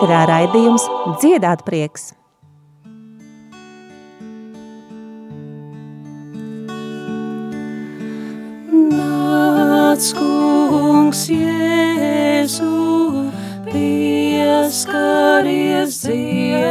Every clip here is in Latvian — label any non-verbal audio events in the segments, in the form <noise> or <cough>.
ēterā raidījums Dziedāt prieks. Nāc, kungs, Jēzu, pieskaries dziedinot,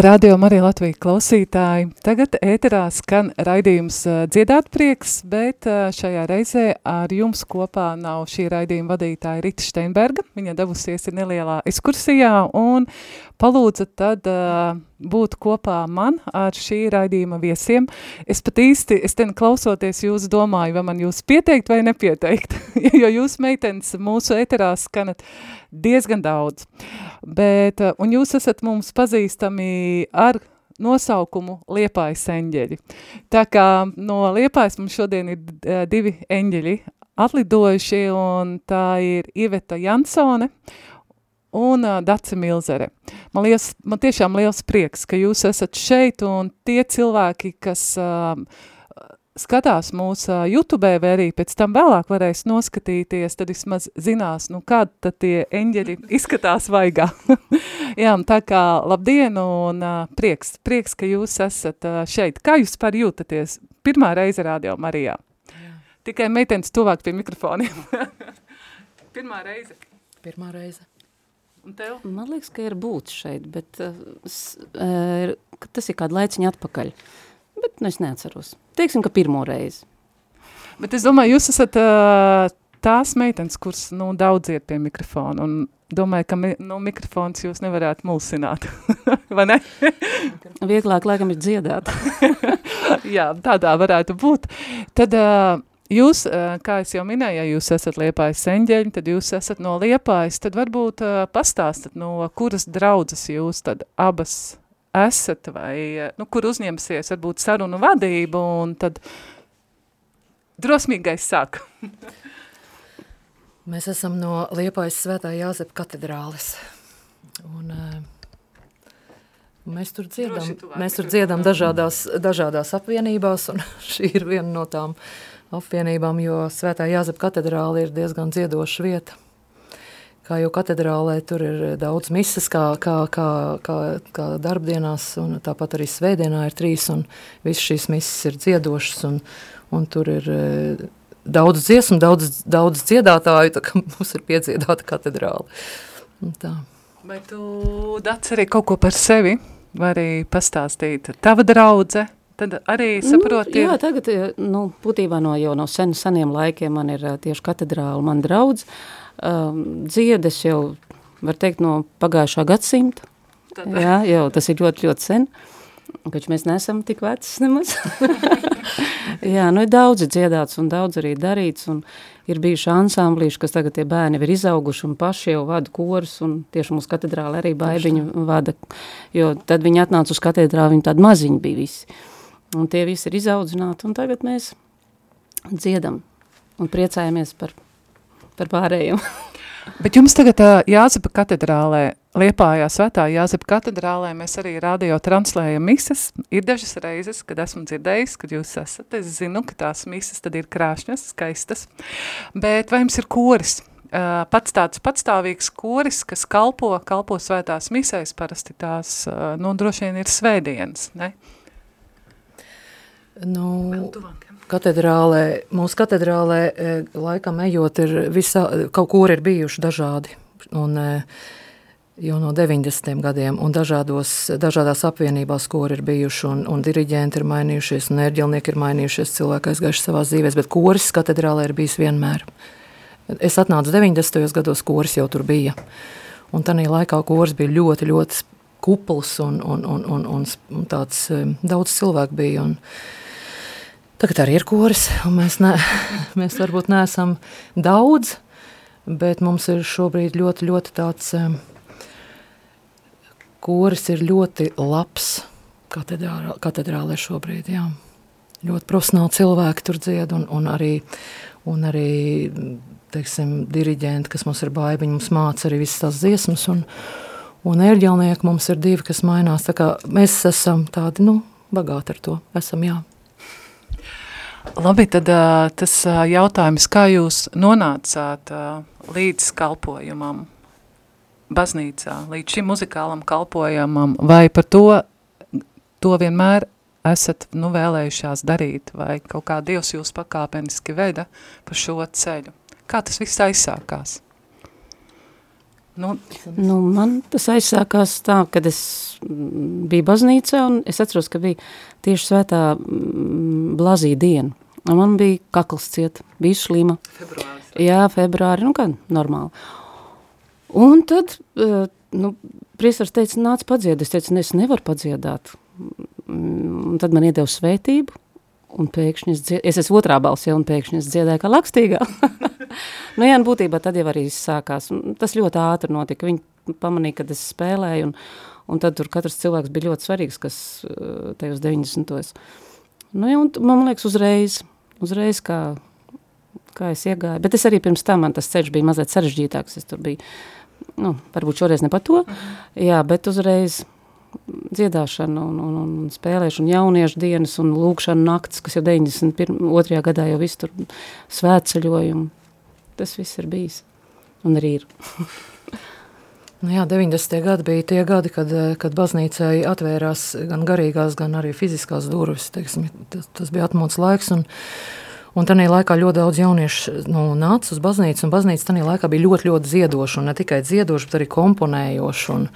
Rādījumā arī Latvijas klausītāji. Tagad ēterā skan raidījums dziedāt prieks, bet šajā reizē ar jums kopā nav šī raidījuma vadītāja Rita Steinberga. Viņa devusies ir nelielā ekskursijā un palūdza tad uh, būt kopā man ar šī raidījuma viesiem. Es pat īsti, es ten klausoties jūs domāju, vai man jūs pieteikt vai nepieteikt, <laughs> jo jūs meitenes mūsu ēterā skanat diezgan daudz. Bet, uh, un jūs esat mums pazīstami ar nosaukumu Liepājas eņģeļi. Tā kā no Liepājas mums šodien ir uh, divi eņģeļi atlidojuši, un tā ir Iveta Jansone un uh, Dace Milzere. Man, liels, man tiešām liels prieks, ka jūs esat šeit, un tie cilvēki, kas uh, skatās mūsu uh, YouTube, vai arī pēc tam vēlāk varēs noskatīties, tad vismaz zinās, nu kādi tad tie eņģeļi <laughs> izskatās vaigā. <laughs> Jā, tā kā labdien un uh, prieks, prieks, ka jūs esat uh, šeit. Kā jūs par jūtaties? Pirmā reize Radio Marijā. Tikai meitenes tuvāk pie mikrofoniem. <laughs> Pirmā reize. Pirmā reize. Un tev? Man liekas, ka ir būt šeit, bet uh, s, uh, ka tas ir kādu laiciņu atpakaļ. Bet nu, es neatceros. Teiksim, ka pirmo reizi. Bet es domāju, jūs esat uh, tās meitenes, kuras nu, daudz iet pie mikrofona. Un domāju, ka mi, nu, mikrofons jūs nevarētu mulsināt. <laughs> Vai ne? Vieglāk, laikam, ir dziedāt. <laughs> Jā, tādā varētu būt. Tad uh, jūs, kā jau minēju, ja jūs esat Liepājas eņģeļi, tad jūs esat no Liepājas, tad varbūt uh, pastāstat, no kuras draudzes jūs tad abas esat, vai, nu, kur uzņemsies varbūt sarunu vadību, un tad drosmīgais sāk. <laughs> Mēs esam no Liepājas svētā Jāzepa katedrāles. Un, uh, mēs tur dziedam, mēs tur dziedam dažādās, dažādās apvienībās, un <laughs> šī ir viena no tām apvienībām, jo svētā Jāzepa katedrāle ir diezgan dziedoša vieta. Kā jau katedrālē, tur ir daudz misas, kā, kā, kā, kā, kā darbdienās, un tāpat arī svētdienā ir trīs, un visas šīs misas ir dziedošas, un, un tur ir eh, daudz dziesmu, daudz, daudz dziedātāju, tā kā <laughs> mums ir piedziedāta katedrāle. Un tā. Vai tu dats arī kaut ko par sevi, vai arī pastāstīt tava draudze, tad arī saproti, Nu, jā, tagad, eh, nu, būtībā no jau no sen, seniem laikiem man ir eh, tieši katedrāla, man draudz. Um, dziedes jau, var teikt, no pagājušā gadsimta. Jā, jau tas ir ļoti, ļoti sen. Taču mēs neesam tik vecas nemaz. <laughs> jā, nu ir daudzi dziedāts un daudz arī darīts, un ir bijuši ansamblīši, kas tagad tie bērni ir izauguši un paši jau vada korus, un tieši mūsu katedrāli arī baibiņu vada, jo tad viņi atnāca uz katedrāli, viņi tādi maziņi bija visi. Un tie visi ir izaudzināti, un tagad mēs dziedam un priecājamies par, par pārējiem. <laughs> Bet jums tagad ā, Jāzepa katedrālē, Liepājā svētā Jāzepa katedrālē, mēs arī radio translējam misas. Ir dažas reizes, kad esmu dzirdējis, kad jūs esat, es zinu, ka tās misas tad ir krāšņas, skaistas. Bet vai jums ir koris? uh, pats tāds patstāvīgs koris, kas kalpo, kalpo svētās misēs, parasti tās, uh, nu, droši vien ir svētdienas, ne? Nu, katedrālē, mūsu katedrālē laikam ejot ir visā, kaut kur ir bijuši dažādi, un jau no 90. gadiem, un dažādos, dažādās apvienībās, kur ir bijuši, un, un diriģenti ir mainījušies, un ērģelnieki ir mainījušies, cilvēki aizgājuši savās dzīvēs, bet koris katedrālē ir bijis vienmēr. Es atnācu 90. gados, koris jau tur bija, un tanī laikā koris bija ļoti, ļoti kupls, un, un, un, un, un, un tāds daudz cilvēku bija, un, Tagad arī ir koris, un mēs, ne, <laughs> mēs varbūt neesam daudz, bet mums ir šobrīd ļoti, ļoti tāds koris ir ļoti labs katedrālē, katedrālē šobrīd, jā. Ļoti profesionāli cilvēki tur dzied, un, un arī, un arī teiksim, diriģenti, kas mums ir baigiņi, mums māca arī visas tās dziesmas, un, un ērģelnieki mums ir divi, kas mainās, tā kā mēs esam tādi, nu, bagāti ar to, esam, jā. Labi, tad tas jautājums, kā jūs nonācāt līdz kalpojumam baznīcā, līdz šim muzikālam kalpojumam, vai par to, to vienmēr esat nu, vēlējušās darīt, vai kaut kā Dievs jūs pakāpeniski veda pa šo ceļu? Kā tas viss aizsākās? Nu, nu, man tas aizsākās tā, kad es biju baznīcā, un es atceros, ka bija tieši svētā blazī diena. Man bija kakls ciet, bija slima. Februāris. Jā, februāri, nu kā, normāli. Un tad, nu, priestars teica, nāc padzied. Es teicu, ne, es nevaru padziedāt. Un tad man iedeva svētību, un pēkšņi es dziedāju, es esmu otrā balsī, un pēkšņi es dziedāju kā lakstīgā. <laughs> nu jā, būtībā tad jau arī sākās. Tas ļoti ātri notika. Viņi pamanīja, kad es spēlēju, un, un tad tur katrs cilvēks bija ļoti svarīgs, kas tajos 90. Nu jā, un man liekas uzreiz, uzreiz kā, kā es iegāju. Bet es arī pirms tam, man tas ceļš bija mazliet sarežģītāks, es tur biju, nu, varbūt šoreiz ne par to, jā, bet uzreiz dziedāšana un, un, un spēlēšana, jauniešu dienas un lūkšana nakts, kas jau 92. gadā jau viss tur svētceļojumu. Tas viss ir bijis un arī ir. <laughs> Nu jā, 90. gadi bija tie gadi, kad, kad baznīcai atvērās gan garīgās, gan arī fiziskās durvis. Teiksim, tas, tas bija atmods laiks, un, un tajā laikā ļoti daudz jauniešu nu, nāca uz baznīcu, un baznīca tajā laikā bija ļoti, ļoti ziedoša, ne tikai ziedoša, bet arī komponējoša. Un,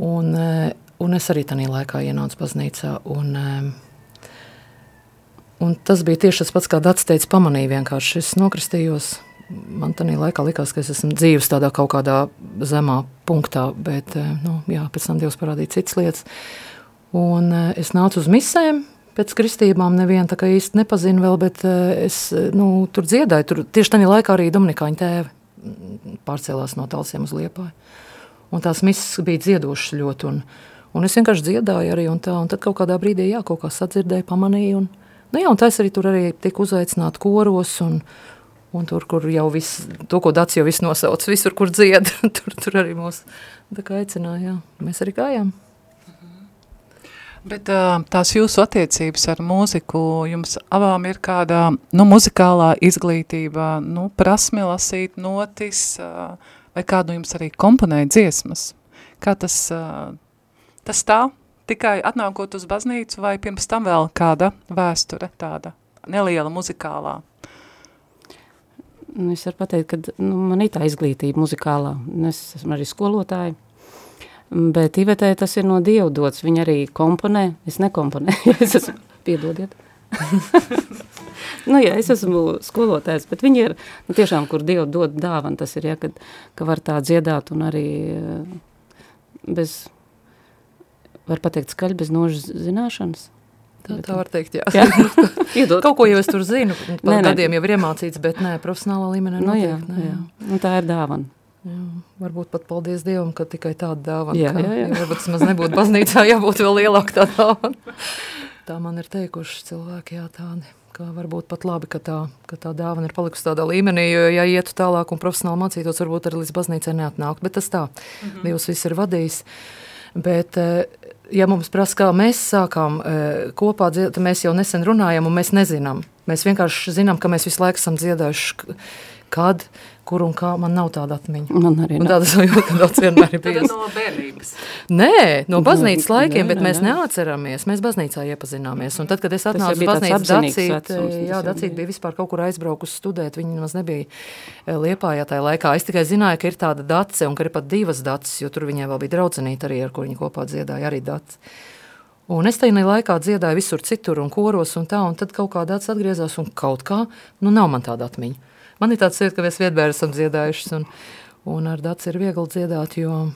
Un, eh, un es arī tajā laikā ienācu baznīcā. Un, eh, un tas bija tieši tas pats, kā Dārts teica, pamanīja vienkārši. Es nokristījos. Man tajā laikā likās, ka es esmu dzīves tādā kaut kādā zemā punktā, bet eh, nu, jā, pēc tam Dievs parādīja citas lietas. Un es nācu uz misēm, pēc kristībām nevienu tā kā īsti nepazinu vēl, bet es nu, tur dziedāju. Tur tieši tajā laikā arī Dominikāņu tēvi pārcēlās no Talsiem uz Liepāju un tās misas bija dziedošas ļoti. Un, un es vienkārši dziedāju arī, un, tā, un tad kaut kādā brīdī, jā, kaut kā sadzirdēju, pamanīju. Un, nu, jā, un tas arī tur arī tika uzaicināti koros, un, un tur, kur jau viss, to, ko Dats jau viss nosauc, visur, kur dzied, <laughs> tur, tur arī mūs aicināja. Mēs arī gājām. Bet tās jūsu attiecības ar mūziku, jums abām ir kāda, nu, muzikālā izglītība, nu, prasme lasīt notis, vai kādu jums arī komponēja dziesmas? Kā tas, tas tā, tikai atnākot uz baznīcu vai pirms tam vēl kāda vēsture tāda neliela muzikālā? Nu, es varu pateikt, ka nu, man ir tā izglītība muzikālā. Es esmu arī skolotāja. Bet Ivetē tas ir no Dievu dots. Viņa arī komponē. Es nekomponēju. <laughs> es esmu, piedodiet. <laughs> nu, jā, es esmu skolotājs, bet viņi ir nu, tiešām, kur Dievu dod dāvanu, tas ir, ja, kad, ka var tā dziedāt un arī eh, bez, var pateikt skaļi, bez nožas zināšanas. Tā, tā var teikt, jā. jā. <laughs> Kaut ko jau es tur zinu, par gadiem jau ir iemācīts, bet nē, profesionālā līmenī nu, notiek. Jā, nē, jā. Nu, tā ir dāvana. Jā, varbūt pat paldies Dievam, ka tikai tāda dāvana. Jā, ka, jā, jā. Varbūt tas nebūtu baznīcā, <laughs> jābūt vēl lielāk tā dāvana. Tā man ir teikuši cilvēki, jā, tādi. Kā varbūt pat labi, ka tā, ka tā dāvana ir palikusi tādā līmenī, jo, ja ietu tālāk un profesionāli mācītos, varbūt arī līdz baznīcai neatnākt. Bet tas tā, mm -hmm. Dievs viss ir vadījis. Bet, eh, ja mums prasa, kā mēs sākām eh, kopā dziedāt, mēs jau nesen runājam un mēs nezinām. Mēs vienkārši zinām, ka mēs visu laiku esam dziedājuši kad, kur un kā, man nav tāda atmiņa. Man arī Un nav. tāda sajūta, daudz vienmēr ir <laughs> bijusi. no bērnības. Nē, no baznīcas Nē, laikiem, bet nē, mēs nē. neatceramies. Mēs baznīcā iepazināmies. Un tad, kad es atnācu baznīcas dacīt, vecums, jā, dacīt bija. vispār kaut kur aizbraukusi studēt. Viņa nemaz nebija eh, Liepājā tajā laikā. Es tikai zināju, ka ir tāda dace un ka ir pat divas daces, jo tur viņai vēl bija draudzenīte arī, ar kur viņa kopā dziedāja arī dace. Un es tajā laikā dziedāju visur citur un koros un tā, un tad kaut kā dace atgriezās un kaut kā, nu nav man tāda atmiņa. Man ir tāds sajūta, ka mēs vietbēri esam dziedājušas un, un ar daci ir viegli dziedāt, jo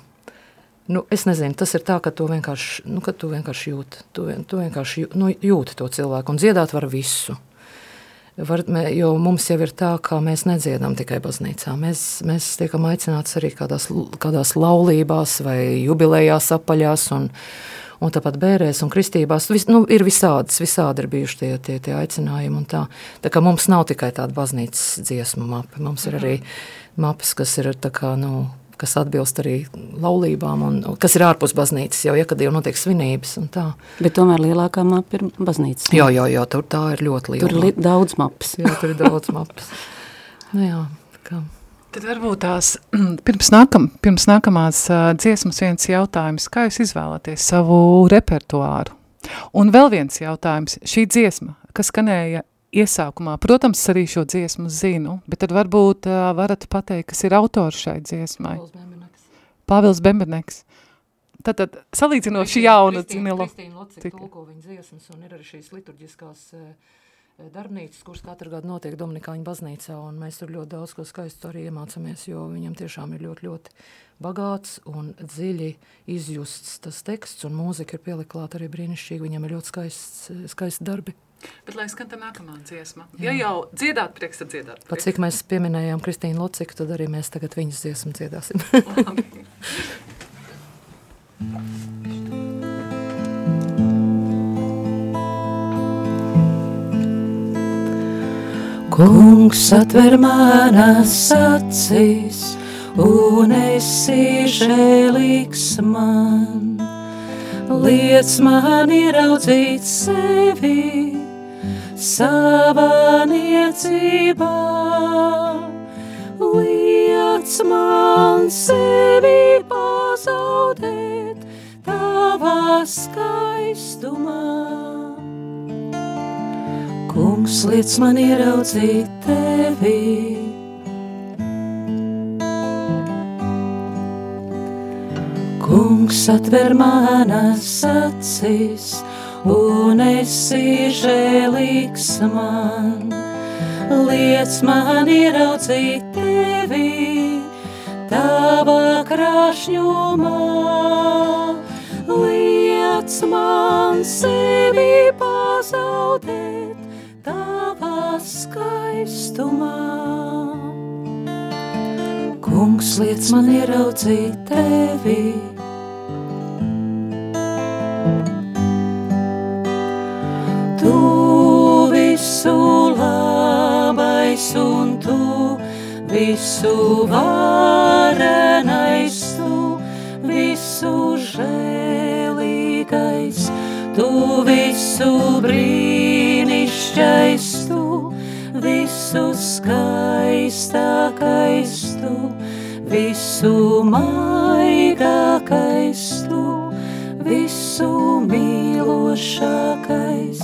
Nu, es nezinu, tas ir tā, ka tu vienkārši, nu, ka tu vienkārši jūti. Tu, vien, tu vienkārši jū- nu, jūti to cilvēku un dziedāt var visu. Var, mē, jo mums jau ir tā, ka mēs nedziedam tikai baznīcā. Mēs, mēs tiekam aicināti arī kādās, kādās laulībās vai jubilejās apaļās un, un tāpat bērēs un kristībās. Vis, nu, ir visādas, visādi ir bijuši tie, tie, tie aicinājumi un tā. Tā kā mums nav tikai tāda baznīcas dziesmu mape, mums ir arī mapes, kas ir tā kā, nu, kas atbilst arī laulībām, un kas ir ārpus baznīcas, jau ja, kad jau notiek svinības. Bet tomēr lielākā mapa ir baznīca. Jā, jā, jā, tur tā ir ļoti liela. Tur ir li daudz mapas. jā, tur ir daudz mapas. <laughs> Nu, jā, kā. Tad varbūt tās <clears throat> pirms, nākam, pirms nākamās uh, dziesmas viens jautājums, kā jūs izvēlaties savu repertuāru? Un vēl viens jautājums, šī dziesma, kas skanēja iesākumā, protams, arī šo dziesmu zinu, bet tad varbūt uh, varat pateikt, kas ir autors šai dziesmai. Pāvils Bemberneks. Tātad salīdzinoši jauna dzinilo. Kristīna Locika Cik- tulko viņa dziesmas, un ir arī šīs liturģiskās eh, darbnīcas, kuras katru gadu notiek Dominikāņu baznīcā, un mēs tur ļoti daudz ko skaistu arī iemācāmies, jo viņam tiešām ir ļoti, ļoti bagāts un dziļi izjusts tas teksts, un mūzika ir pieliklāta arī brīnišķīgi, viņam ir ļoti skaists, eh, skaisti darbi. Bet lai skan tā nākamā dziesma. Ja jau dziedāt prieks, tad dziedāt Pat prieks. cik mēs pieminējām Kristīnu Lociku, tad arī mēs tagad viņas dziesmu dziedāsim. <laughs> <laughs> Kungs atver manas acis, un esi žēlīgs man. Liec man ieraudzīt sevi savā niecībā. Liec man sevi pazaudēt tavā skaistumā. Kungs liec man ieraudzīt tevi. Kungs atver manas acis, un esi žēlīgs man. Liec man ieraudzīt tevi, tavā krāšņumā. Liec man sevi pazaudēt tavā skaistumā. Kungs liec man ieraudzīt tevi. Tu visu labais un tu visu varenais, tu visu žēlīgais, tu visu visu maigākais, tu visu mīlošākais,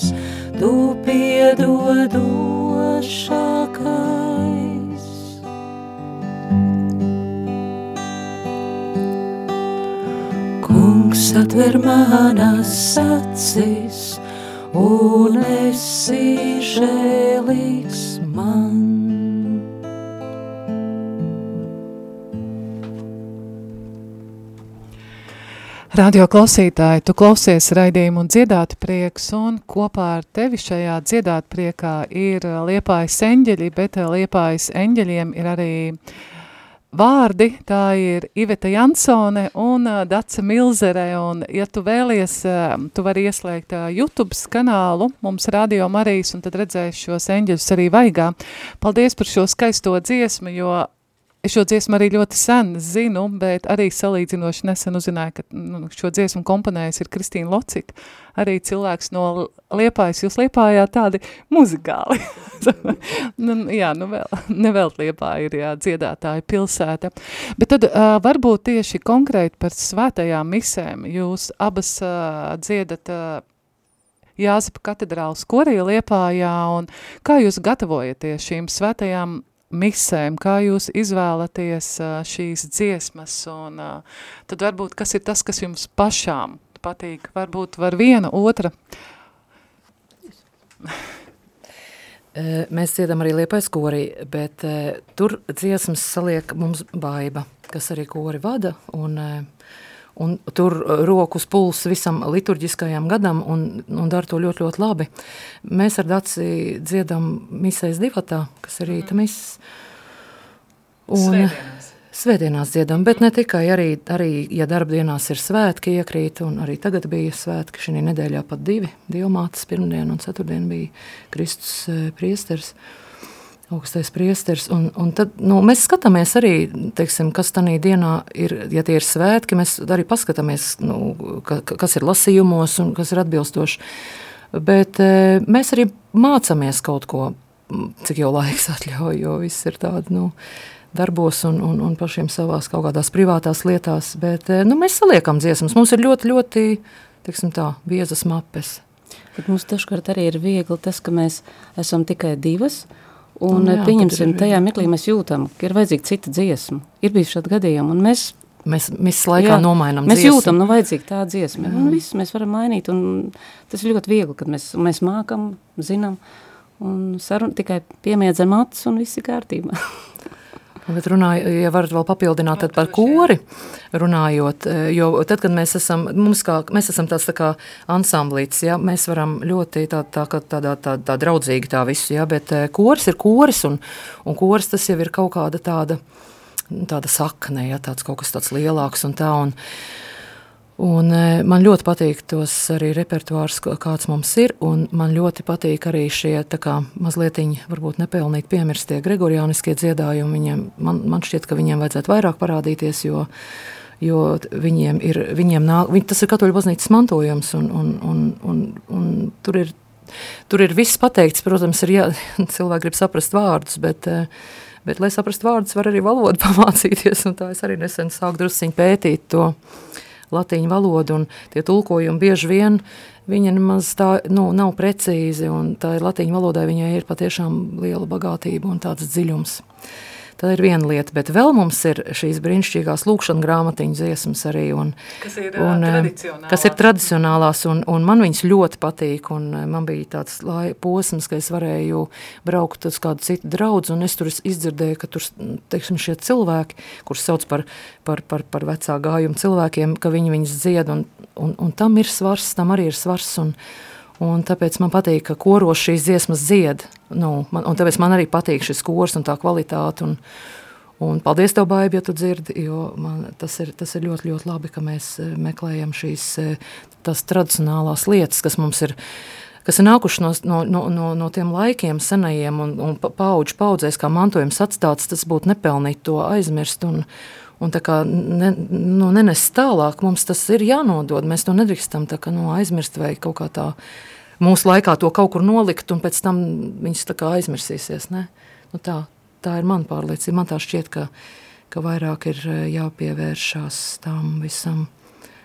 tu piedodošākais. Kungs atver manas acis, un esi žēlīgs man. Radio klausītāji, tu klausies raidījumu un dziedāt prieks, un kopā ar tevi šajā dziedāt priekā ir liepājas eņģeļi, bet liepājas eņģeļiem ir arī vārdi, tā ir Iveta Jansone un ā, Dace Milzere, un ja tu vēlies, tu vari ieslēgt YouTube kanālu, mums Radio Marijas, un tad redzēs šos eņģeļus arī vaigā. Paldies par šo skaisto dziesmu, jo Es šo dziesmu arī ļoti sen zinu, bet arī salīdzinoši nesen uzzināju, ka nu, šo dziesmu komponējis ir Kristīna Locika. Arī cilvēks no Liepājas, jūs Liepājā tādi muzikāli. <laughs> nu, jā, nu vēl, <laughs> nevēl Liepāja ir jā, dziedātāja pilsēta. Bet tad uh, varbūt tieši konkrēti par svētajām misēm. Jūs abas uh, dziedat uh, Jāzepa katedrāls korī Liepājā, un kā jūs gatavojaties šīm svētajām misēm, kā jūs izvēlaties šīs dziesmas, un tad varbūt kas ir tas, kas jums pašām patīk, varbūt var viena, otra. Mēs dziedam arī Liepais kori, bet tur dziesmas saliek mums baiba, kas arī kori vada, un un tur rokas puls visam liturģiskajam gadam un, un dara to ļoti, ļoti labi. Mēs ar Daci dziedam misēs divatā, kas ir rīta miss. Un, Svētdienās. Svētdienās dziedam, bet ne tikai, arī, arī ja darbdienās ir svētki iekrīt, un arī tagad bija svētki, šī nedēļā pat divi, dievmātes pirmdien un ceturtdien bija Kristus priesters. Uh, augstais priesteris. Un, un tad, nu, mēs skatāmies arī, teiksim, kas tajā dienā ir, ja tie ir svētki, mēs arī paskatāmies, nu, ka, kas ir lasījumos un kas ir atbilstoši. Bet e, mēs arī mācāmies kaut ko, cik jau laiks atļauj, jo viss ir tāds, nu, darbos un, un, un pašiem savās kaut kādās privātās lietās. Bet e, nu, mēs saliekam dziesmas. Mums ir ļoti, ļoti, teiksim tā, biezas mapes. Bet mums dažkārt arī ir viegli tas, ka mēs esam tikai divas, uh, Un, un jā, pieņemsim, tajā mirklī mēs jūtam, ka ir vajadzīga cita dziesma. Ir bijuši šādi gadījumi, un mēs Mēs visu laiku nomainām mēs dziesmu. jūtam, nu vajadzīga tā dziesma. Un viss mēs varam mainīt, un tas ir ļoti viegli, kad mēs, mēs mākam, zinām, un sarun, tikai piemiedzam acis, un viss ir kārtībā. <laughs> Bet runāju, ja varat vēl papildināt par kori, runājot, e, jo tad, kad mēs esam, mums kā, mēs esam tāds tā kā ansamblīts, ja, mēs varam ļoti tā, tā, tā, tādā, tā, tā draudzīgi tā visu, ja, bet e, koris ir koris, un, un koris tas jau ir kaut kāda tāda, tāda sakne, ja, tāds kaut kas tāds lielāks un tā, un, Un, e, man ļoti patīk tos arī repertuārs, kāds mums ir. Man ļoti patīk arī šie kā, mazliet varbūt nepelnīgi piemirstie gregoriāniskie dziedājumi. Viņiem, man, man šķiet, ka viņiem vajadzētu vairāk parādīties, jo, jo viņiem ir, viņiem nāk, viņi, tas ir katoļu baznīcas mantojums. Un, un, un, un, un tur, ir, tur ir viss pateikts. Protams, ir jā, <laughs> cilvēki grib saprast vārdus, bet, e, bet, lai saprastu vārdus, var arī valodu <laughs> pamācīties. Tā es arī nesen sāku drusciņi pētīt to latīņu valodu, un tie tulkojumi bieži vien viņa nemaz tā nu, nav precīzi, un tā ir latīņu valodai viņai ir patiešām liela bagātība un tāds dziļums. Tā ir viena lieta, bet vēl mums ir šīs brīnišķīgās lūkšanas grāmatiņu dziesmas arī. Un, kas ir un, tradicionālās. Kas ir tradicionālās, un, un man viņas ļoti patīk, un man bija tāds lai, posms, ka es varēju braukt uz kādu citu draudzu, un es tur izdzirdēju, ka tur, teiksim, šie cilvēki, kurus sauc par, par, par, par vecā gājumu cilvēkiem, ka viņi viņas dzied, un, un, un tam ir svars, tam arī ir svars, un, Un tāpēc man patīk, ka koros šīs dziesmas dzied. Nu, man, un tāpēc man arī patīk šis kors un tā kvalitāte. Un, un paldies tev, Baibi, ja tu dzirdi, jo man, tas, ir, tas ir ļoti, ļoti labi, ka mēs eh, meklējam šīs eh, tradicionālās lietas, kas mums ir kas ir nākuši no, no, no, no, no tiem laikiem, senajiem un, un paudžu paudzēs, kā mantojums atstāts, tas būtu nepelnīt to aizmirst un, un kā ne, nu, nenest tālāk, mums tas ir jānodod, mēs to nedrīkstam kā nu, aizmirst vai kaut kā tā mūsu laikā to kaut kur nolikt, un pēc tam kā aizmirsīsies. Ne? Nu, tā, tā ir mana pārliecība. Man tā šķiet, ka, ka vairāk ir eh, jāpievēršās tam visam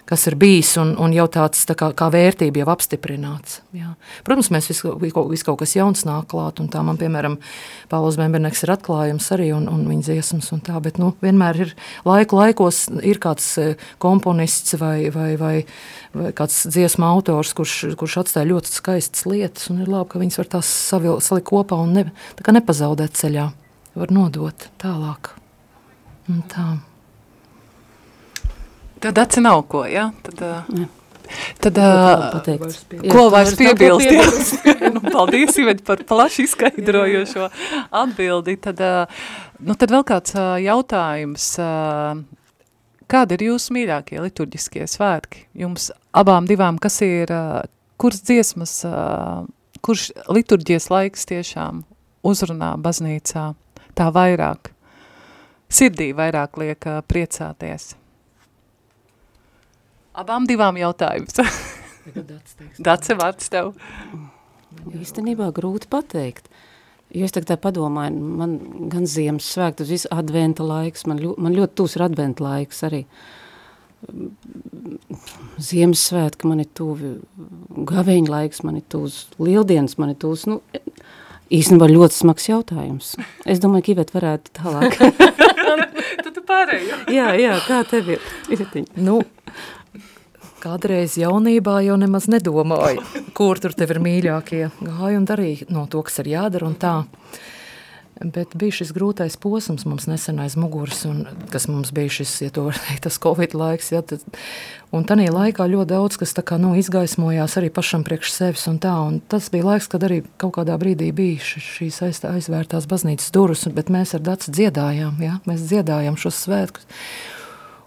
kas ir bijis un, un jau tāds tā kā, kā vērtība jau apstiprināts. Jā. Protams, mēs visu, visu kaut kas jauns nāk klāt, un tā man, piemēram, Pāvils Bemberneks ir atklājums arī, un, un viņa dziesmas un tā, bet, nu, vienmēr ir laiku laikos ir kāds e, komponists vai, vai, vai, vai kāds dziesma autors, kurš, kurš atstāja ļoti skaistas lietas, un ir labi, ka viņas var tās salikt kopā un ne, tā kā nepazaudēt ceļā, var nodot tālāk. Un tā. Tad aci nav ko, ja? Tad, uh, Tad, uh, ko vairs piebilst? Jā. <laughs> nu, paldies, Ivet, par plaši izskaidrojošo atbildi. Tad, uh, nu, tad vēl kāds uh, jautājums. Kādi ir jūsu mīļākie liturģiskie svētki? Jums abām divām, kas ir, kuras dziesmas, kurš liturģies laiks tiešām uzrunā baznīcā tā vairāk? sirdī vairāk liek priecāties? Abām divām jautājums. Dace vārds tev. Īstenībā grūti pateikt. Jo es tagad tā padomāju, man gan Ziemassvētku, tas viss adventa laiks, man, ļo, man ļoti tūs ir adventa laiks arī. Ziemassvētki man ir tuvi, gaveņa laiks man ir tūs, lieldienas man ir tūs, nu, īstenībā ļoti smags jautājums. Es domāju, ka Ivet varētu tālāk. <laughs> tu tu pārējo. jā, jā, kā tev ir? Ivetiņ? Nu, kādreiz jaunībā jau nemaz nedomāju, kur tur tev ir mīļākie. Gāju un darīju no to, kas ir jādara un tā. Bet bija šis grūtais posms mums nesen aiz muguras, un kas mums bija šis, ja to var teikt, tas Covid laiks. Ja, tad, un tanī laikā ļoti daudz, kas kā, nu, izgaismojās arī pašam priekš sevis un tā. Un tas bija laiks, kad arī kaut kādā brīdī bija šīs aiz, aizvērtās baznīcas durvis, bet mēs ar Dacu dziedājām, ja, mēs dziedājām šos svētkus.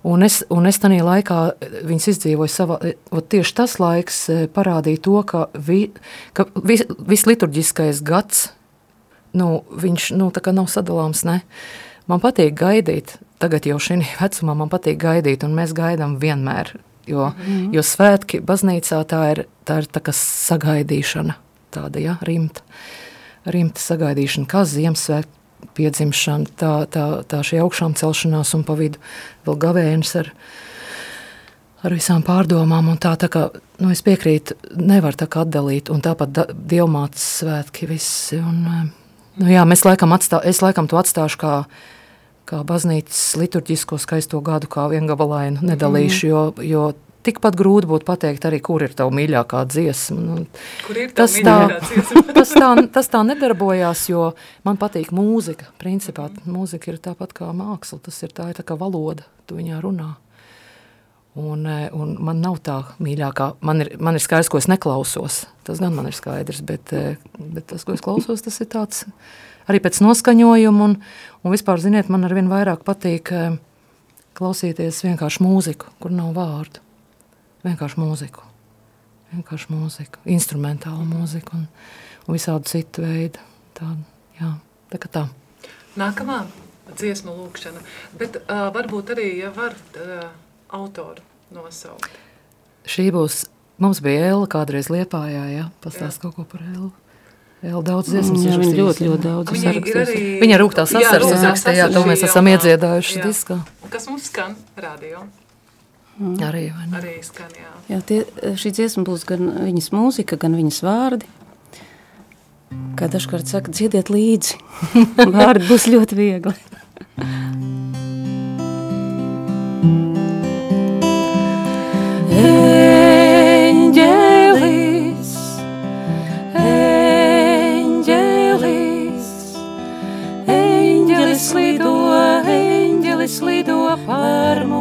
Un es, un es tajā laikā viņas izdzīvoju savā, tieši tas laiks e, parādīja to, ka, vi, ka vis, viss liturģiskais gads, nu, viņš, nu, tā kā nav sadalāms, ne? Man patīk gaidīt, tagad jau šī vecumā man patīk gaidīt, un mēs gaidām vienmēr, jo, mm -hmm. jo svētki baznīcā tā ir, tā ir tā kā sagaidīšana, tāda, ja, rimta, rimta sagaidīšana, kā Ziemassvētki, piedzimšana, tā, tā, tā šī augšām celšanās un pa vidu vēl gavēnis ar, ar visām pārdomām. Tā, tā kā, nu, es piekrītu, nevar tā kā atdalīt, un tāpat da, dievmātes svētki visi. Un, nu, jā, mēs laikam atstā, es laikam to atstāšu kā, kā baznīcas liturģisko skaisto gadu, kā viengabalainu nedalīšu, mm. jo, jo tikpat grūti būtu pateikt arī, kur ir tava mīļākā dziesma. Nu, kur ir tas tā, dziesma? <laughs> tas, tā, tas tā nedarbojās, jo man patīk mūzika. Principā mm. mūzika ir tāpat kā māksla, tas ir tā, ir tā kā valoda, tu viņā runā. Un, e, un man nav tā mīļākā, man ir, man ir skaidrs, ko es neklausos, tas gan man ir skaidrs, bet, e, bet tas, ko es klausos, tas ir tāds arī pēc noskaņojuma un, un vispār, ziniet, man arvien vairāk patīk e, klausīties vienkārši mūziku, kur nav vārdu vienkārši mūziku. Vienkārši mūziku, instrumentālu mūziku un, un visādi citu veidu. Tādu, jā, tā kā tā. Nākamā dziesmu lūkšana, bet uh, varbūt arī, ja var uh, autoru nosaukt. Šī būs, mums bija Ēla kādreiz Liepājā, ja, pastāst kaut ko par Ēlu. Vēl daudz dziesmas mm, viņa ļoti, ļoti daudz viņa ir arī... Viņa rūktā sasaras uzrakstē, jā, to mēs esam iedziedājuši diskā. Kas mums skan radio? Mm. Arī, arī skan, jā. jā tie, šī dziesma būs gan viņas mūzika, gan viņas vārdi. Kā dažkārt saka, dziediet līdzi. <laughs> vārdi būs ļoti viegli. Eņģelis, eņģelis, eņģelis lido, eņģelis lido par mums.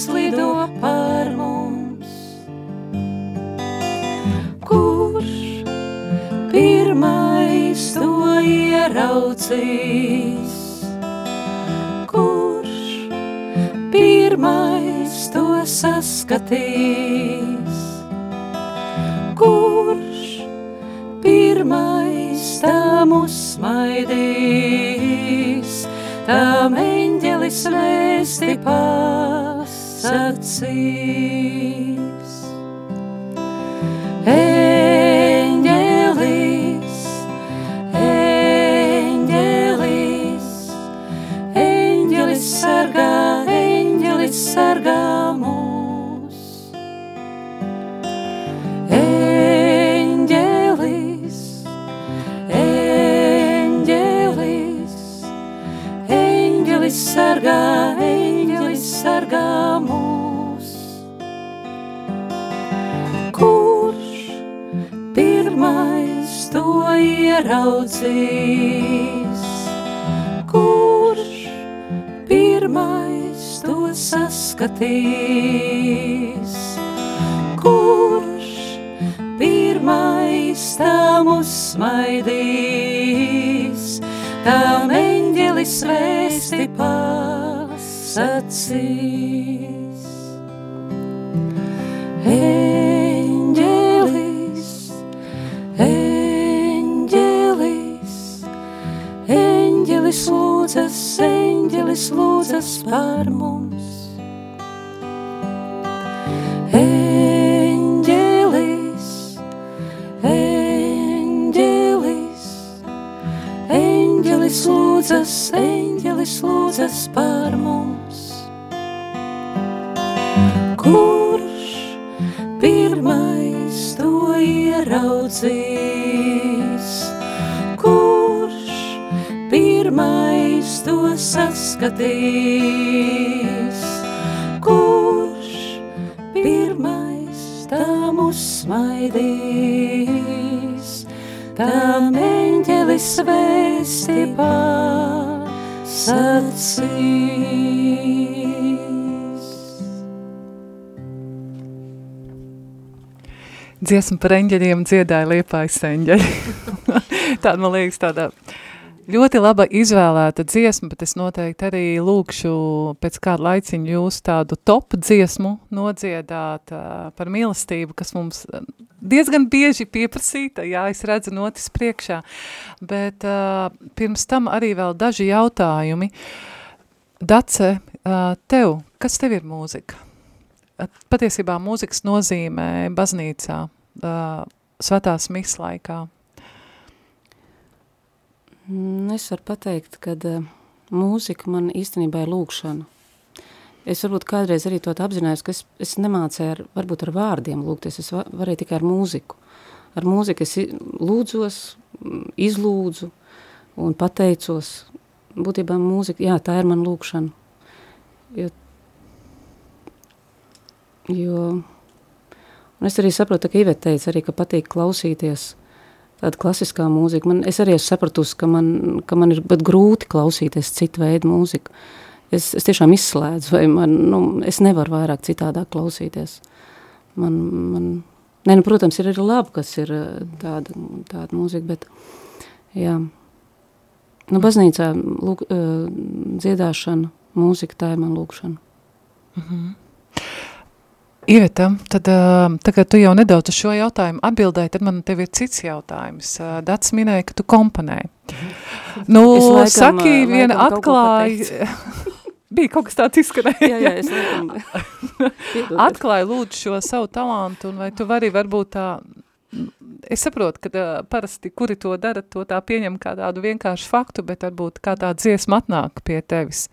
Eņģelis lido par mums. Kurš pirmais to ieraudzīs? Kurš pirmais to saskatīs? Kurš pirmais tam uzsmaidīs? Tam eņģelis vēsti pasacīs. Ieraudzīs? Kurš pirmais to saskatīs? Kurš pirmais tam uzsmaidīs? Tam eņģelis vēsti pasakīs. Lūdzas, eņģelis lūdzas par mums. Eņģelis, eņģelis, eņģelis lūdzas, eņģelis lūdzas par mums. Kurš pirmais to ieraudzīs? Kurš pirmais to saskatīs? Kurš pirmais tam uzsmaidīs? Tam eņģelis vēsti pasacīs. Dziesma par eņģeļiem dziedāja liepājas eņģeļi. <laughs> tāda, man liekas, tāda ļoti laba izvēlēta dziesma, bet es noteikti arī lūkšu pēc kāda laiciņa jūs tādu top dziesmu nodziedāt uh, par mīlestību, kas mums diezgan bieži pieprasīta, jā, es redzu notis priekšā, bet uh, pirms tam arī vēl daži jautājumi. Dace, uh, tev, kas tev ir mūzika? Patiesībā mūzikas nozīmē baznīcā, uh, svētās mislaikā. Mm, Es varu pateikt, ka uh, mūzika man īstenībā ir lūkšana. Es varbūt kādreiz arī to apzinājos, ka es, es nemācēju ar, varbūt ar vārdiem lūgties, es va, varēju tikai ar mūziku. Ar mūziku es lūdzos, mm, izlūdzu un pateicos. Būtībā mūzika, jā, tā ir man lūkšana. Jo, jo un es arī saprotu, ka Iveta teica arī, ka patīk klausīties tāda klasiskā mūzika. Man, es arī esmu sapratusi, ka man, ka man ir grūti klausīties citu veidu mūziku. Es, es tiešām izslēdzu, vai man, nu, es nevaru vairāk citādāk klausīties. Man, man, ne, nu, protams, ir arī labi, kas ir eh, tāda, tāda mūzika, bet, jā. Nu, baznīcā lūk, uh, dziedāšana, mūzika, tā ir man lūkšana. Iveta, tad ā, tagad tu jau nedaudz uz šo jautājumu atbildēji, tad man tev ir cits jautājums. Dats minēja, ka tu komponē. Nu, Es laikam, saki, viena laikam ko atklāja, <laughs> bija kaut kas tāds izskanēja. Jā, jā, es laikam. <laughs> Atklāja lūdzu šo savu talantu, un vai tu vari varbūt tā, es saprotu, ka ā, parasti, kuri to dara, to tā pieņem kā tādu vienkāršu faktu, bet varbūt kā tā dziesma atnāk pie tevis.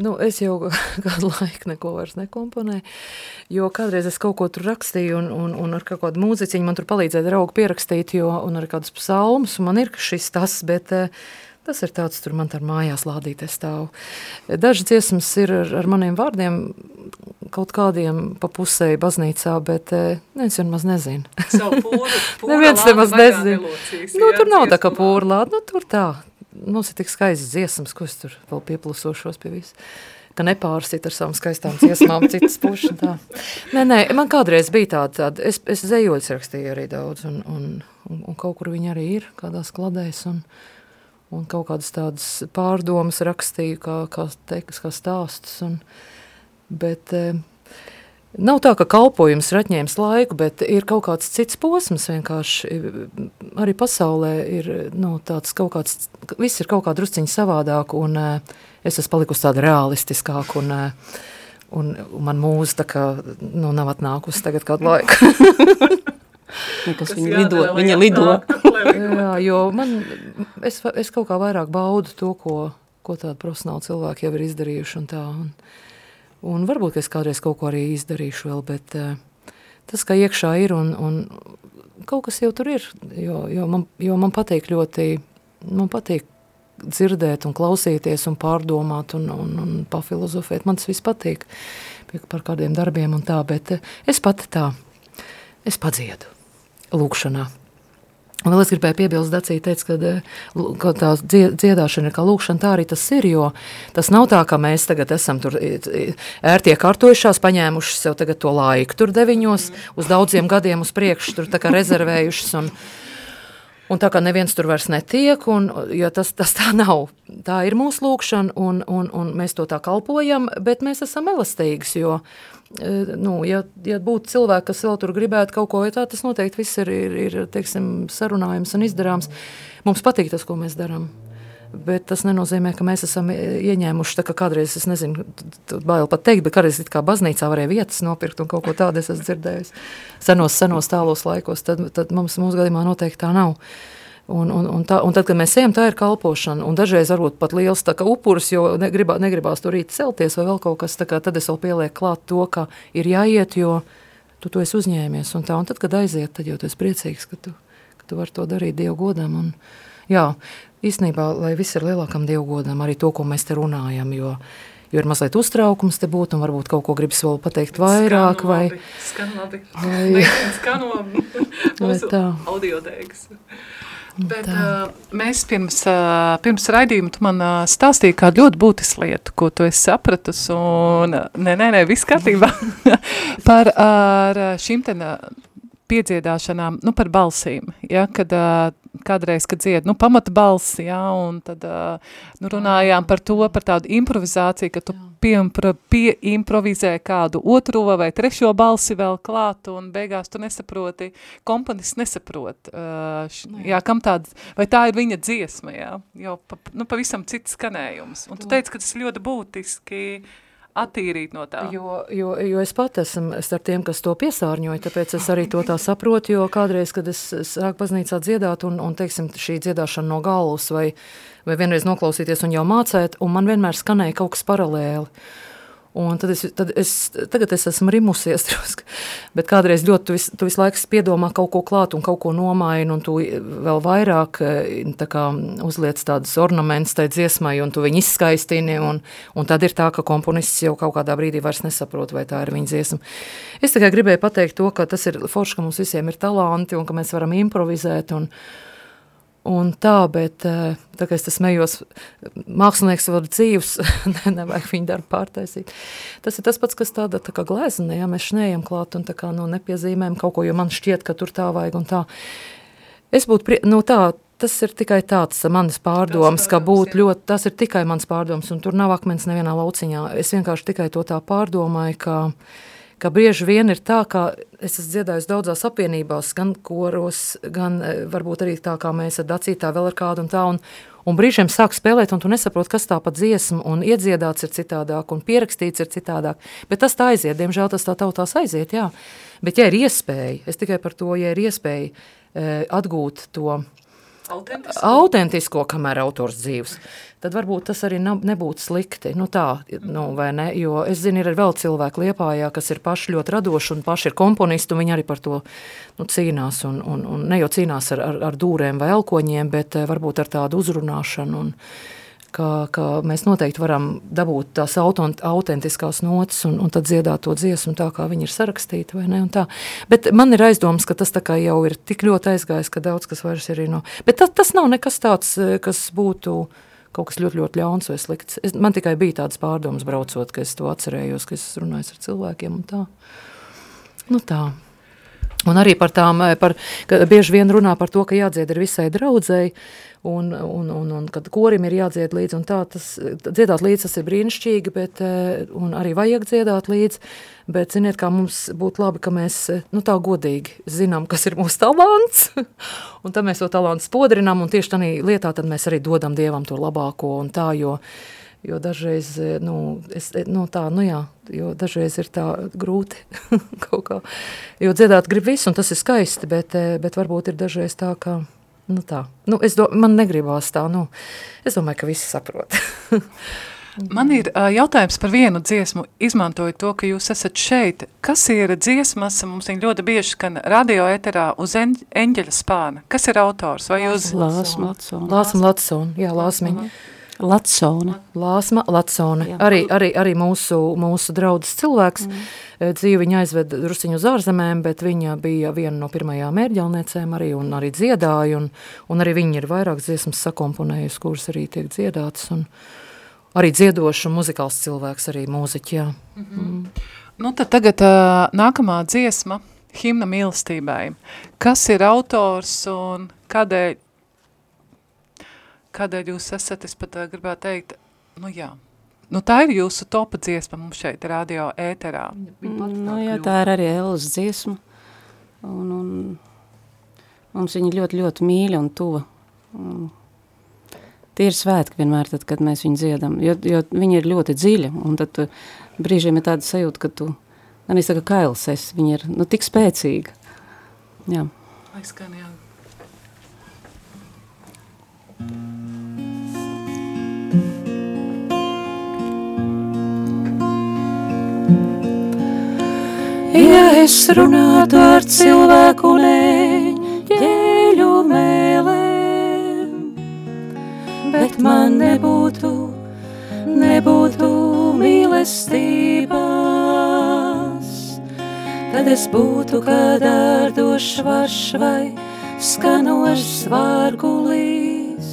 Nu, es jau <laughs> kādu laiku neko vairs nekomponēju, jo kādreiz es kaut ko tur rakstīju, un, un, un ar kaut kādu mūziciņu man tur palīdzēja draugu pierakstīt, jo, un ar kādus psalmus, man ir šis tas, bet eh, tas ir tāds, tur man tā mājās lādītē stāv. Dažas dziesmas ir ar, ar maniem vārdiem, kaut kādiem pa pusē baznīcā, bet eh, neviens jau maz nezina. <laughs> Neviens nemaz nezina. Nu, tur nav tā kā pūrlāt, nu, tur tā. Mums ir tik skaistas dziesmas, ko es tur vēl pieplusošos pie visu. Ka nepārsit ar savām skaistām dziesmām citas pušas. Nē, nē, man kādreiz bija tāda, tāda es, es zejoļus rakstīju arī daudz, un, un, un, un kaut kur viņi arī ir, kādās kladēs, un, un kaut kādas tādas pārdomas rakstīju, kā, kā teikas, kā stāstus, un, bet... Eh, Nav tā, ka kalpojums ir atņēmis laiku, bet ir kaut kāds cits posms vienkārši. Arī pasaulē ir nu, tāds kaut kāds, viss ir kaut kā drusciņi savādāk, un uh, es esmu palikusi tāda realistiskāka, un, un, un man mūza tā kā, nu, nav atnākusi tagad kādu laiku. <laughs> Kas viņa lido, viņa <laughs> lido. Jā, jo man, es, es kaut kā vairāk baudu to, ko, ko tādi profesionāli cilvēki jau ir izdarījuši un tā, un, Un varbūt es kādreiz kaut ko arī izdarīšu vēl, bet uh, tas, ka iekšā ir un, un kaut kas jau tur ir, jo, jo, man, jo man patīk ļoti, man patīk dzirdēt un klausīties un pārdomāt un, un, un pafilozofēt. Man tas viss patīk par kādiem darbiem un tā, bet uh, es pati tā, es padziedu lūkšanā. Vēl es gribēju piebilst, Dacīja teica, ka, eh, ka tā dziedāšana ir kā lūkšana, tā arī tas ir, jo tas nav tā, ka mēs tagad esam tur ērtie kārtojušās, paņēmuši sev tagad to laiku tur deviņos, uz daudziem gadiem uz priekšu tur tā kā rezervējušas un, Un tā kā neviens tur vairs netiek, un, jo tas, tas tā nav. Tā ir mūsu lūkšana, un, un, un mēs to tā kalpojam, bet mēs esam elastīgs, jo, e, nu, ja, ja būtu cilvēki, kas vēl tur gribētu kaut ko, ja tā tas noteikti viss ir, ir, ir teiksim, sarunājums un izdarāms. Mums patīk tas, ko mēs darām. Bet tas nenozīmē, ka mēs esam ieņēmuši tā, ka kādreiz, es nezinu, bail pat teikt, bet kādreiz kā baznīcā varēja vietas nopirkt un kaut ko tādu es esmu dzirdējis. Senos, senos tālos laikos, tad, tad mums mūsu gadījumā noteikti tā nav. Un, un, un, tā, un tad, kad mēs ejam, tā ir kalpošana. Un dažreiz varbūt pat liels upuris, jo negribā, negribās tur rīt celties vai vēl kaut kas. Kā, tad es vēl pielieku klāt to, ka ir jāiet, jo tu to esi uzņēmies. Un, tā, un tad, kad aiziet, tad jau tu esi priecīgs, ka tu, ka tu vari to darīt Dievu godam. Un, jā, īstenībā, lai viss ir lielākam dievgodam, arī to, ko mēs te runājam, jo, jo ir mazliet uztraukums te būt, un varbūt kaut ko gribas vēl pateikt vairāk, skan vai... Labi, skan labi. vai <laughs> skan no <laughs> mūsu audiotēkas. Bet uh, mēs pirms, uh, pirms raidījuma tu man uh, stāstīji kādu ļoti būtisku lietu, ko tu esi sapratus, un nē, nē, nē, viss kārtībā. <laughs> Par ar šīm te piedziedāšanām, nu par balsīm, ja, kad uh, kādreiz, kad dzied, nu pamata balss, ja, un tad uh, nu, runājām par to, par tādu improvizāciju, ka tu pieimpro, pieimprovizē kādu otro vai trešo balsi vēl klāt, un beigās tu nesaproti, komponists nesaprot, uh, š, jā, kam tāds, vai tā ir viņa dziesma, jā, jau pa, nu, pavisam cits skanējums, un tu teici, ka tas ļoti būtiski, attīrīt no tā. Jo, jo, jo es pat esmu starp tiem, kas to piesārņoja, tāpēc es arī to tā saprotu, jo kādreiz, kad es sāku baznīcā dziedāt un, un teiksim, šī dziedāšana no galvas vai, vai vienreiz noklausīties un jau mācēt, un man vienmēr skanēja kaut kas paralēli. Un tad es, tad es, tagad es esmu rimusies <laughs> drusku, bet kādreiz ļoti tu, vis, tu visu laiku piedomā kaut ko klāt un kaut ko nomaini, un tu vēl vairāk eh, tā kā uzliec tādas ornamentus tai dziesmai, un tu viņu izskaistini, un, un tad ir tā, ka komponists jau kaut kādā brīdī vairs nesaprot, vai tā ir viņa dziesma. Es tikai gribēju pateikt to, ka tas ir forši, ka mums visiem ir talanti, un ka mēs varam improvizēt, un, Un tā, bet eh, tā kā es tas smējos, mākslinieks var dzīvs, <laughs> ne, nevajag viņu darbu pārtaisīt. Tas ir tas pats, kas tāda tā kā glezna, ja mēs šnējam klāt un tā kā no nu, nepiezīmēm kaut ko, jo man šķiet, ka tur tā vajag un tā. Es būtu, prie, nu tā, tas ir tikai tāds manas pārdoms, ka būtu ļoti, tas ir tikai mans pārdoms un tur nav akmens nevienā lauciņā. Es vienkārši tikai to tā pārdomāju, ka, ka bieži vien ir tā, ka es esmu dziedājis daudzās apvienībās, gan koros, gan e, varbūt arī tā, kā mēs ar dacītā vēl ar kādu un tā, un, un brīžiem sāk spēlēt, un tu nesaproti, kas tā pa dziesmu, un iedziedāts ir citādāk, un pierakstīts ir citādāk, bet tas tā aiziet, diemžēl tas tā tautās aiziet, jā. Bet ja ir iespēja, es tikai par to, ja ir iespēja e, atgūt to autentisko, autentisko kamēr autors dzīves, tad varbūt tas arī nebūtu slikti. Nu tā, nu, vai ne? Jo es zinu, ir vēl cilvēki Liepājā, kas ir paši ļoti radoši un paši ir komponisti, un viņi arī par to nu, cīnās. Un, un, un ne jau cīnās ar, ar, ar dūrēm vai elkoņiem, bet eh, varbūt ar tādu uzrunāšanu un, ka, ka mēs noteikti varam dabūt tās autentiskās notis un, un tad dziedāt to dziesmu tā, kā viņi ir sarakstīti. Bet man ir aizdoms, ka tas jau ir tik ļoti aizgājis, ka daudz kas vairs ir no... Bet tas, tas nav nekas tāds, eh, kas būtu kaut kas ļoti, ļoti ļauns vai slikts. Es, man tikai bija tādas pārdomas braucot, ka es to atcerējos, ka es runāju ar cilvēkiem un tā. Nu tā. Un arī par tām, eh, par, bieži vien runā par to, ka jādzied ir visai draudzēji, un, un, un, un kad korim ir jādzied līdzi, un tā, tas, dziedāt līdzi tas ir brīnišķīgi, bet, eh, un arī vajag dziedāt līdzi, bet ziniet, kā mums būtu labi, ka mēs, eh, nu tā godīgi zinām, kas ir mūsu talants, <laughs> un tad mēs to talantu spodrinām, un tieši tādā lietā tad mēs arī dodam Dievam to labāko, un tā, jo, Jo dažreiz, nu, es, nu tā, nu jā, jo dažreiz ir tā grūti <laughs> kaut kā, jo dziedāt grib visu, un tas ir skaisti, bet, bet varbūt ir dažreiz tā, ka, nu tā, nu, es do, man negribās tā, nu, es domāju, ka visi saprot. <laughs> Man ir uh, jautājums par vienu dziesmu, izmantojot to, ka jūs esat šeit. Kas ir dziesmas, mums viņa ļoti bieži skan radio eterā uz en, eņģeļa spāna. Kas ir autors? Vai jūs? Lāsma Latsona. Lāsma Latsona, jā, Lāsmiņa. Uh -huh. Latsona. Lāsma Latsona. Jā. Arī, arī, arī mūsu, mūsu draudzes cilvēks. Mm. Eh, dzīvi viņa aizved drusciņu uz ārzemēm, bet viņa bija viena no pirmajām mērģelniecēm arī un arī dziedāja. Un, un arī viņa ir vairāk dziesmas sakomponējusi, kuras arī tiek dziedātas. Un arī dziedošs un muzikāls cilvēks, arī mūziķi, jā. Mm -hmm. mm. Nu tad tagad uh, nākamā dziesma himna mīlestībai. Kas ir autors un kādēļ, kādēļ jūs esat, es pat gribētu teikt, nu jā, nu tā ir jūsu topa dziesma mums šeit radio ēterā. Nu jā, tā ir arī Elas dziesma, un, un mums viņa ļoti, ļoti mīļa un tuva. Un tie ir svētki vienmēr, tad, kad mēs viņu dziedam, jo, jo viņa ir ļoti dziļa, un tad tu, brīžiem ir tāda sajūta, ka tu, arī saka, kails esi, viņa ir, nu, tik spēcīga. Jā. Aizskan, jā. Ja es runātu ar cilvēku neģeļu mēlēm, bet man nebūtu, nebūtu mīlestības, tad es būtu kā dārdošs varš vai skanošs vārgulīs,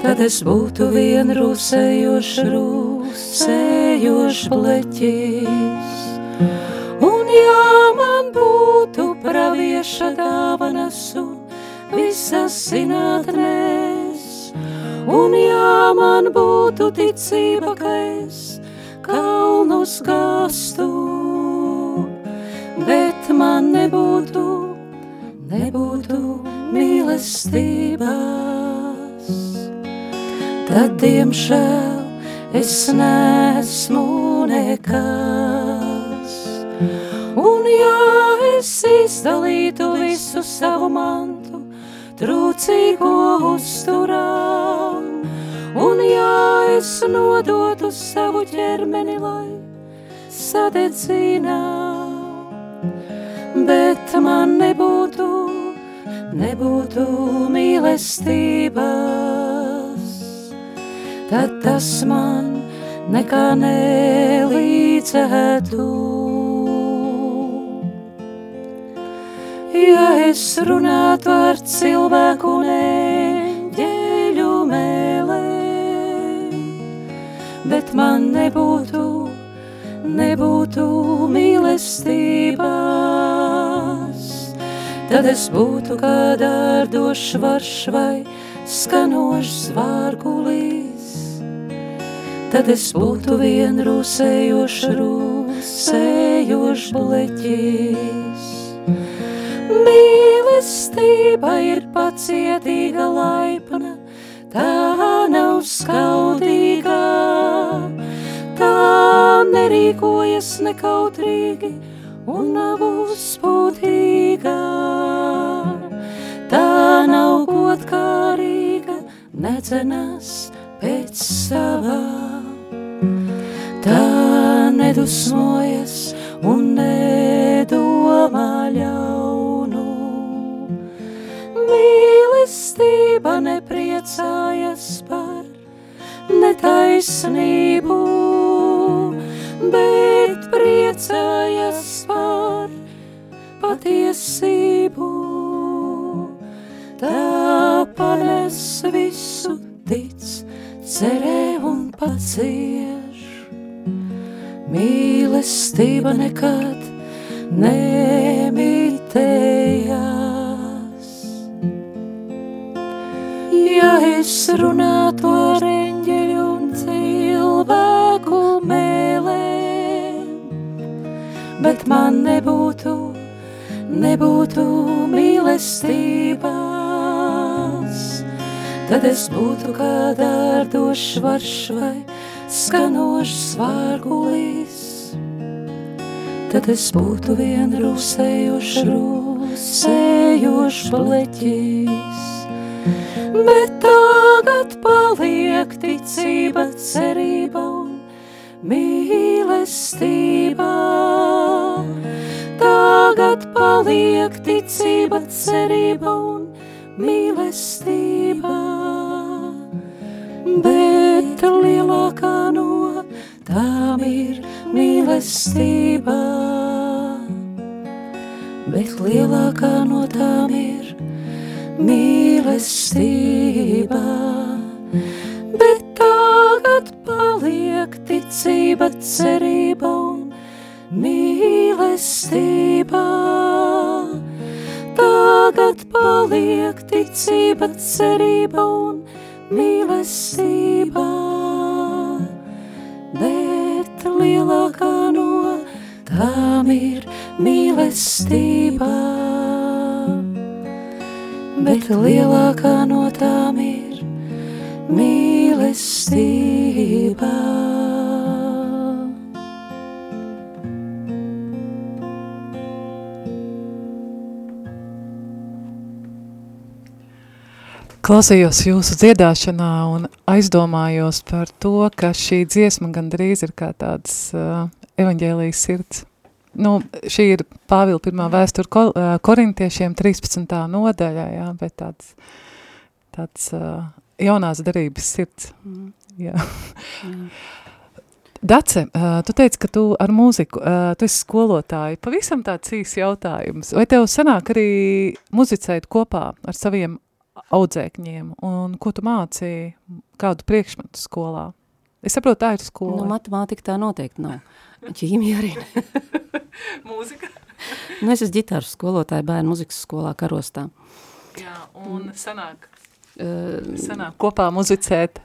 tad es būtu vien rūsējošs, rūsējošs bleķis. Ja man būtu pravieša dāvanas un visas zinātnēs, un ja man būtu ticība, ka es kalnus gāstu, bet man nebūtu, nebūtu mīlestības, tad, diemžēl, es nesmu nekas. Un ja es izdalītu visu savu mantu, trūcīgo uzturām, un ja es nodotu savu ķermeni, lai sadedzinā, bet man nebūtu, nebūtu mīlestības, tad tas man nekā nelīdzētu. Ja es runātu ar cilvēku neģeļu mēlēm, bet man nebūtu, nebūtu mīlestības, tad es būtu kā dārdošs varš vai skanošs vārgulīs, tad es būtu vien rūsējošs, rūsējošs bleķis. Mīlestība ir pacietīga laipna, tā nav skaudīga, tā nerīkojas nekautrīgi un nav uzpūtīga. Tā nav godkārīga, nedzenās pēc savā, tā nedusmojas un nedomā ļaunu. Mīlestība nepriecājas par netaisnību, bet priecājas par patiesību. Tā panes visu tic, cerē un pacieš. Mīlestība nekad nemitējās. Ja es runātu ar eņģeļu un cilvēku mēlēm, bet man nebūtu, nebūtu mīlestības, tad es būtu kā dārdošs varš vai skanošs vārgulīs tad es būtu vien rūsējošs, rūsējošs bleķis. Bet tagad paliek ticība, cerība un mīlestība. Tagad paliek ticība, cerība un mīlestība. Bet lielākā no tām ir mīlestība, bet lielākā no tām ir mīlestība. Bet tagad paliek ticība, cerība un mīlestība. Tagad paliek ticība, cerība un mīlestība, bet lielākā no tām ir mīlestība. Bet lielākā no tām ir mīlestība. Klausījos jūsu dziedāšanā un aizdomājos par to, ka šī dziesma gandrīz ir kā tāds uh, evaņģēlijas sirds. Nu, šī ir Pāvila pirmā vēstura ko, uh, korintiešiem 13. nodaļā, jā, bet tāds, tāds uh, jaunās darības sirds. Mm. Jā. Mm. Dace, uh, tu teici, ka tu ar mūziku, uh, tu esi skolotāji. Pavisam tāds īs jautājums. Vai tev sanāk arī muzicēt kopā ar saviem audzēkņiem, un ko tu mācīji, kādu priekšmetu skolā? Es saprotu, tā ir skola. Nu, matemātika tā noteikti nav. Ķīmija arī <laughs> Mūzika? nu, es esmu ģitāras skolotāja bērnu muzikas skolā Karostā. Jā, un sanāk, uh, sanāk kopā muzicēt,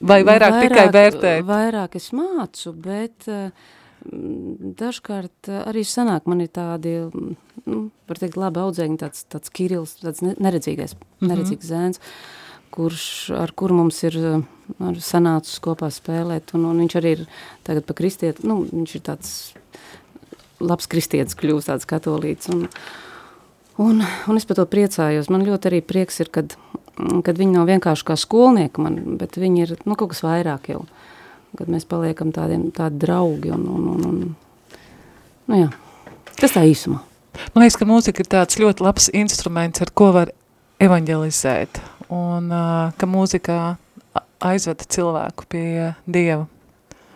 vai vairāk, nu, vairāk tikai vērtēt? Vairāk es mācu, bet uh, dažkārt arī sanāk, man ir tādi, nu, var teikt, labi audzēņi, tāds, tāds Kirils, tāds neredzīgais, mm -hmm. neredzīgs zēns, kurš, ar kuru mums ir ar sanācis kopā spēlēt, un, un viņš arī ir tagad pa kristiet, nu, viņš ir tāds labs kristietis kļūst, tāds katolīts, un, un, un es par to priecājos. Man ļoti arī prieks ir, kad, kad viņi nav vienkārši kā skolnieki man, bet viņi ir, nu, kaut kas vairāk jau. Kad mēs paliekam tādiem, tādi draugi un, un, un, un nu jā, tas tā īsumā. Man liekas, ka mūzika ir tāds ļoti labs instruments, ar ko var evanģelizēt, un ka mūzika aizveda cilvēku pie Dieva.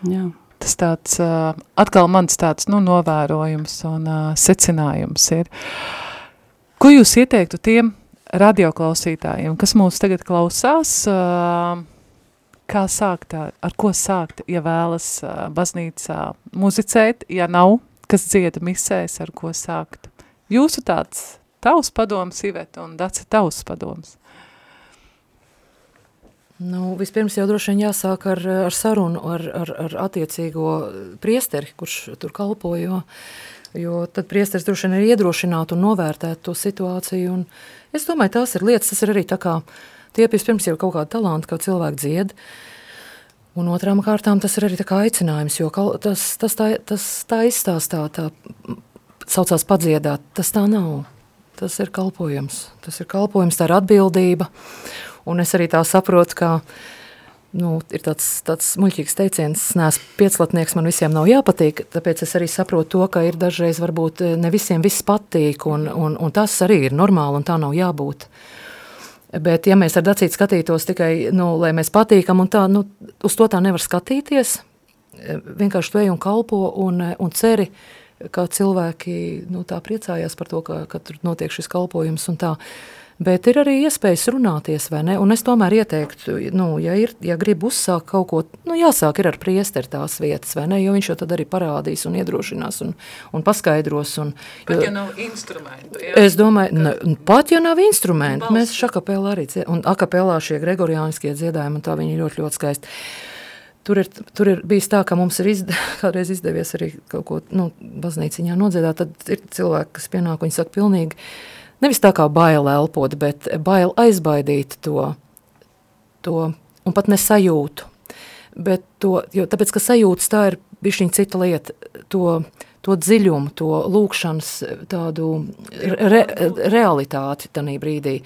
Jā. Tas tāds, atkal mans tāds, nu, novērojums un secinājums ir. Ko jūs ieteiktu tiem radioklausītājiem, kas mūs tagad klausās, kā sākt, ar ko sākt, ja vēlas baznīcā muzicēt, ja nav, kas dzieda misēs, ar ko sākt. Jūsu tāds tavs padoms, Iveta, un Dace tavs padoms. Nu, vispirms jau droši vien jāsāk ar, ar sarunu ar, ar, ar attiecīgo priesteri, kurš tur kalpo, jo, jo tad priesteris droši vien ir iedrošināt un novērtēt to situāciju. Un es domāju, tās ir lietas, tas ir arī tā kā Tie pirms ir kaut kāda talanta, kā cilvēki dzied. Un otrām kārtām tas ir arī aicinājums, jo tas, tas, tā, tas tā izstāstā, tā saucās padziedāt, tas tā nav. Tas ir kalpojums, tas ir kalpojums, tā ir atbildība. Un es arī tā saprotu, ka nu, ir tāds, tāds muļķīgs teiciens, neesmu pieclatnieks, man visiem nav jāpatīk, tāpēc es arī saprotu to, ka ir dažreiz varbūt ne visiem viss patīk, un, un, un tas arī ir normāli, un tā nav jābūt. Bet, ja mēs ar dacītu skatītos tikai, nu, lai mēs patīkam, un tā, nu, uz to tā nevar skatīties, vienkārši tu ej un kalpo un, un ceri, kā cilvēki nu, tā priecājās par to, ka, ka tur notiek šis kalpojums un tā. Uh, Bet ir arī iespējas runāties, vai ne? Un es tomēr ieteiktu, nu, ja, ir, ja grib uzsākt kaut ko, nu, jāsāk ar priesteri tās vietas, vai ne? Jo viņš jau tad arī parādīs un iedrošinās un, un paskaidros. Un, pat, ja nav instrumentu, jā? Es domāju, ne, pat, ja nav instrumentu, mēs šakapēlā arī, un akapēlā šie gregoriāniskie dziedājumi, un tā viņi ļoti, ļoti skaisti. Tur ir, tur ir bijis tā, ka mums ir izd <laughs> kādreiz izdevies arī kaut ko nu, baznīciņā nodziedāt, tad ir cilvēki, kas pienāk, viņi saka pilnīgi, nevis tā kā baila elpot, bet baila aizbaidīt to, to un pat nesajūtu. Bet to, jo, tāpēc, ka sajūtas tā ir bišķiņ cita lieta, to, to dziļumu, to lūkšanas tādu re, realitāti tanī brīdī.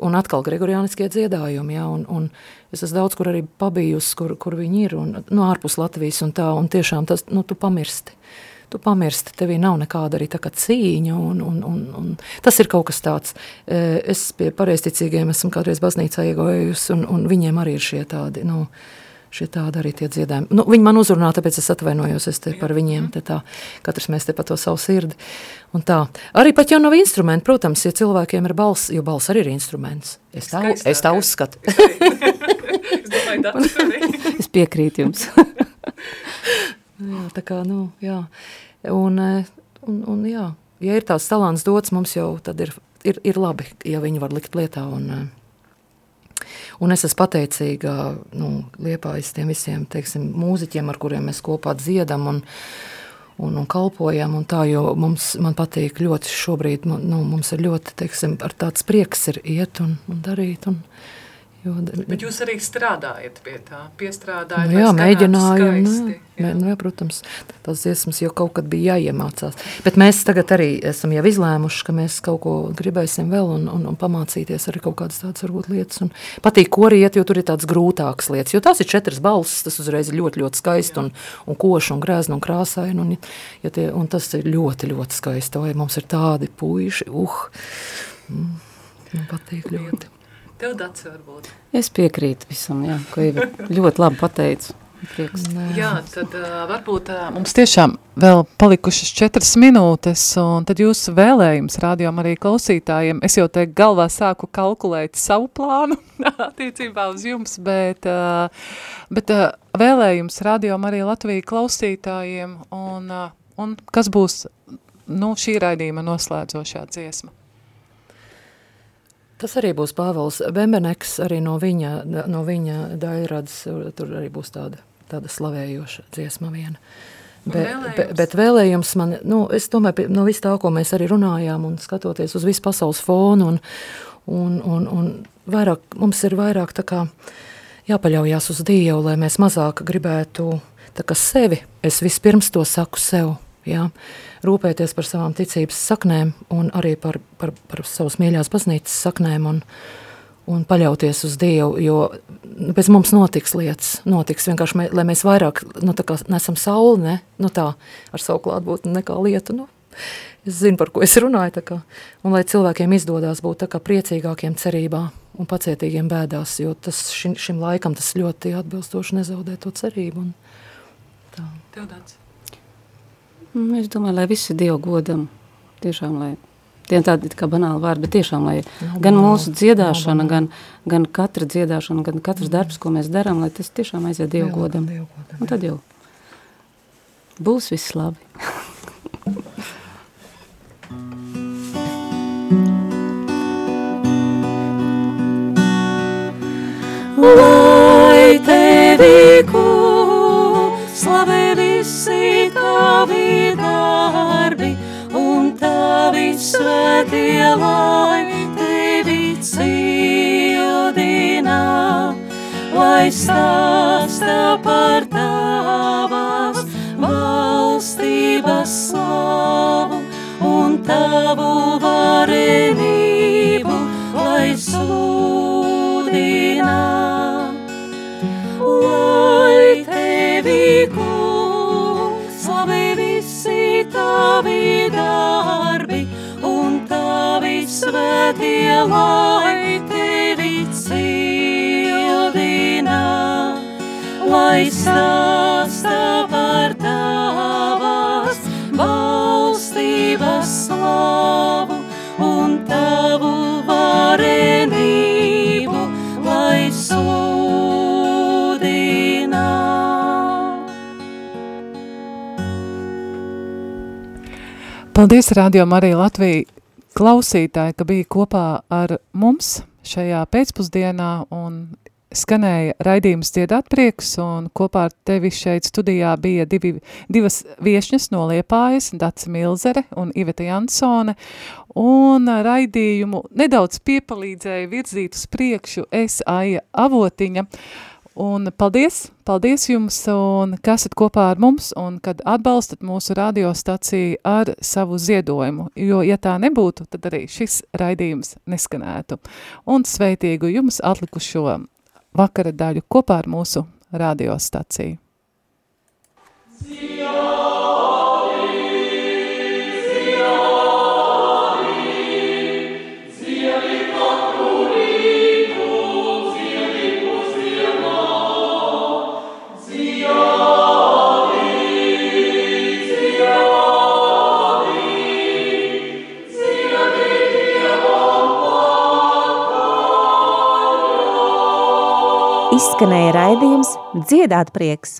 Un atkal gregoriāniskie dziedājumi, ja, un, un es esmu daudz kur arī pabijusi, kur, kur viņi ir, un, nu, ārpus Latvijas un tā, un tiešām tas, nu, tu pamirsti. Uh, tu pamirsti, tevī nav nekāda arī tā kā cīņa, un, un, un, un tas ir kaut kas tāds. E, es pie pareizticīgiem esmu kādreiz baznīcā iegojusi, un, un viņiem arī ir šie tādi, nu, šie tādi arī tie dziedājumi. Nu, viņi man uzrunā, tāpēc es atvainojos es te par viņiem, te tā, katrs mēs te pa to savu sirdi, un tā. Arī pat, ja nav instrumenti, protams, ja cilvēkiem ir balss, jo balss arī ir instruments. Es tā, Skaistāk, es tā uzskatu. <laughs> es domāju, <laughs> es piekrītu jums. <laughs> Jā, tā kā, nu, jā. Un, eh, un, un jā, ja ir tās talants dots, mums jau tad ir, ir, ir labi, ja viņi var likt lietā. Un, eh, un es esmu pateicīga nu, Liepājas tiem visiem teiksim, mūziķiem, ar kuriem mēs kopā dziedam un, un, un kalpojam. Un tā, jo mums, man patīk ļoti šobrīd, nu, mums ir ļoti, teiksim, ar tāds prieks ir iet un, un darīt. Un, Jo, Bet jūs arī strādājat pie tā, piestrādājat. Nu, jā, mēģinājām. Nu, jā. Nu, jā, protams, tās dziesmas jau kaut kad bija jāiemācās. Bet mēs tagad arī esam jau izlēmuši, ka mēs kaut ko gribēsim vēl un, un, un pamācīties arī kaut kādas tādas varbūt lietas. Un patīk koriet, jo tur ir tādas grūtākas lietas. Jo tās ir četras balsis, tas uzreiz ir ļoti, ļoti skaisti un, un koši un grēzni un krāsaini. Un, ja tie, un tas ir ļoti, ļoti skaisti. Vai mums ir tādi puiši, uh, mm, man patīk ļoti. Tev dats varbūt. Es piekrītu visam, jā, ko jau ļoti labi pateicu. Prieks. Jā, tad uh, varbūt uh, mums tiešām vēl palikušas četras minūtes, un tad jūsu vēlējums rādījām arī klausītājiem. Es jau te galvā sāku kalkulēt savu plānu <laughs> attiecībā uz jums, bet, uh, bet uh, vēlējums rādījām arī Latviju klausītājiem, un, uh, un kas būs nu, šī raidījuma noslēdzošā dziesma? Tas arī būs Pāvils Bembeneks, arī no viņa, no viņa daļradas, tur arī būs tāda, tāda slavējoša dziesma viena. Be, be, bet vēlējums man, nu, es domāju, no visu tā, ko mēs arī runājām un skatoties uz visu pasaules fonu un, un, un, un vairāk, mums ir vairāk tā kā jāpaļaujās uz Dievu, lai mēs mazāk gribētu tā kā sevi, es vispirms to saku sev, jā, rūpēties par savām ticības saknēm un arī par, par, par savas mīļās baznīcas saknēm un, un paļauties uz Dievu, jo bez mums notiks lietas, notiks vienkārši, mē, lai mēs vairāk, nu tā kā nesam sauli, ne, nu tā, ar savu klātbūtni nekā lietu, nu, es zinu, par ko es runāju, tā kā, un lai cilvēkiem izdodās būt tā kā priecīgākiem cerībā un pacietīgiem bēdās, jo tas šim, šim laikam tas ļoti atbilstoši nezaudē to cerību. Un tā. Tev tāds? Mm, es domāju, lai visi Dievu godam, tiešām, lai tie tādi kā banāli vārdi, bet tiešām, lai nav gan mūsu dziedāšana, gan, gan katra dziedāšana, gan katrs darbs, ko mēs darām, lai tas tiešām aiziet Dievu godam. Dievu godam Un tad jau būs viss labi. Lai tevi, kungs, slavē visi tavi darbi, un tavi svētie lai tevi cildina, lai stāsta par tavas valstības slavu un tavu varenību, lai sludina. Lai tavi darbi, un tavi svētie lai tevi cildina, lai stāsta par tavas valstības slavu un tavu varenību, Paldies, Radio Marija Latvija klausītāji, ka bija kopā ar mums šajā pēcpusdienā un skanēja raidījums dziedāt prieks, un kopā ar tevi šeit studijā bija divi, divas viešņas no Liepājas, Dace Milzere un Iveta Jansone, un raidījumu nedaudz piepalīdzēja virzīt uz priekšu es Aija Avotiņa, Un paldies, paldies jums, un kas esat kopā ar mums, un kad atbalstat mūsu radiostaciju ar savu ziedojumu, jo, ja tā nebūtu, tad arī šis raidījums neskanētu. Un sveitīgu jums atlikušo vakara daļu kopā ar mūsu radiostaciju. Izskanēja raidījums Dziedāt prieks!